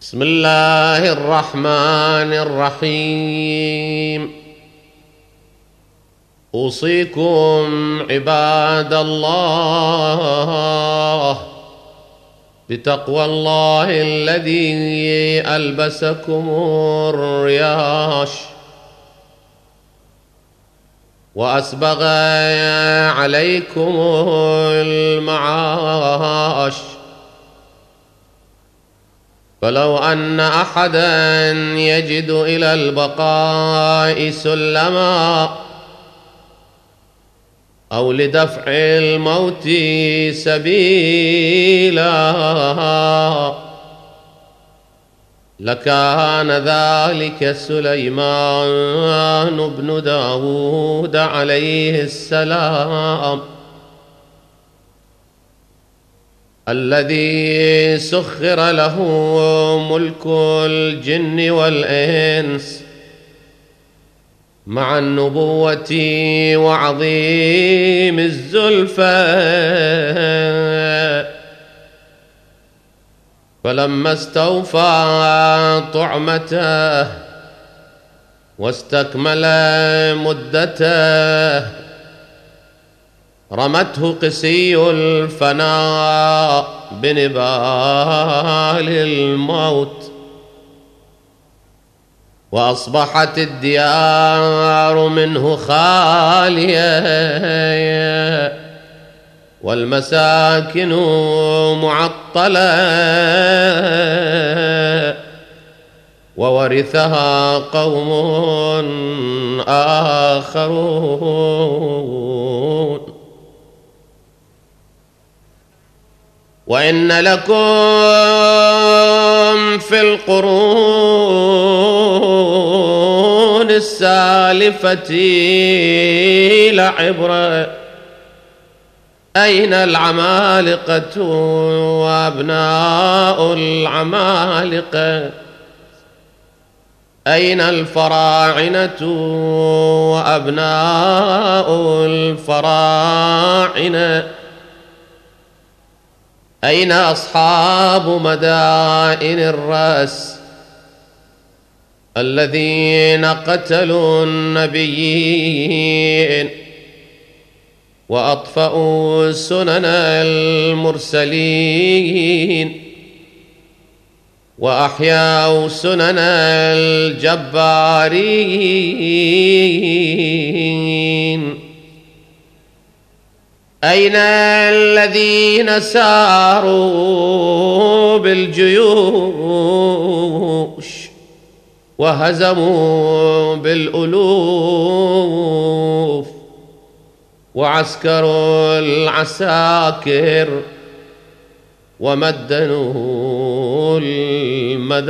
بسم الله الرحمن الرحيم. أوصيكم عباد الله بتقوى الله الذي ألبسكم الرياش وأسبغ عليكم المعاش. فلو أن احدا يجد إلى البقاء سلما أو لدفع الموت سبيلا لكان ذلك سليمان بن داود عليه السلام الذي سخر له ملك الجن والإنس مع النبوة وعظيم الزلفى. فلما استوفى طعمته واستكمل مدته رمته قسي الفناء بنبال الموت. وأصبحت الديار منه خالية. والمساكن معطلة. وورثها قوم آخرون. وإن لكم في القرون السالفة لعبره أين العمالقة وأبناء العمالقة؟ أين الفراعنة وأبناء الفراعنة؟ أين أصحاب مدائن الرأس الذين قتلوا النبيين وأطفأوا سنن المرسلين وأحيوا سنن الجبارين أين الذين ساروا بالجيوش وهزموا بالألوف وعسكروا العساكر ومدنوا المدائن